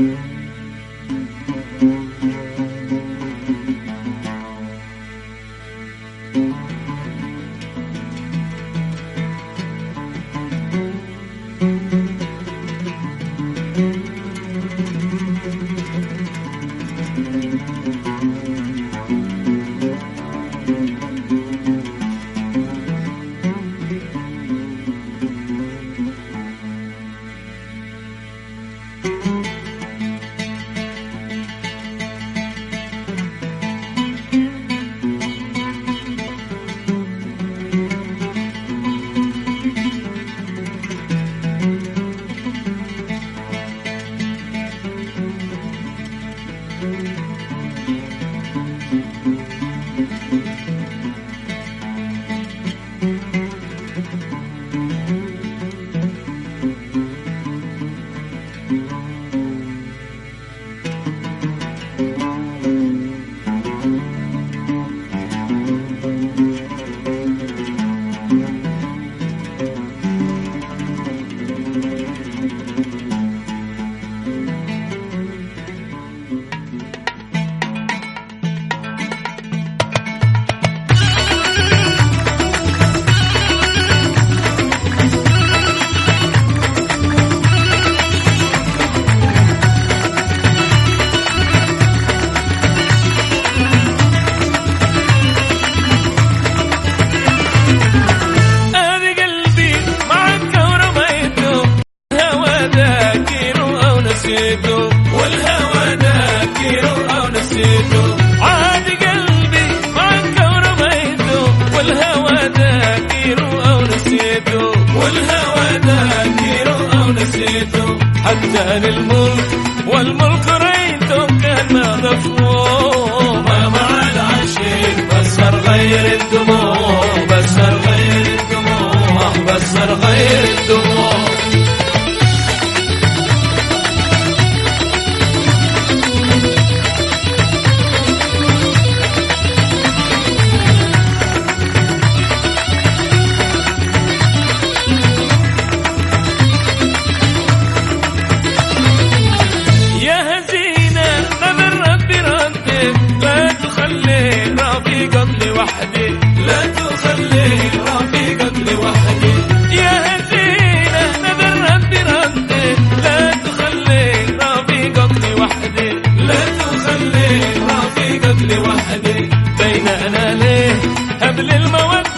Mm-hmm. نسيته والهوى أو نسيته عاد قلبي أو نسيته والهوى ذاكره أو نسيته حتى للموت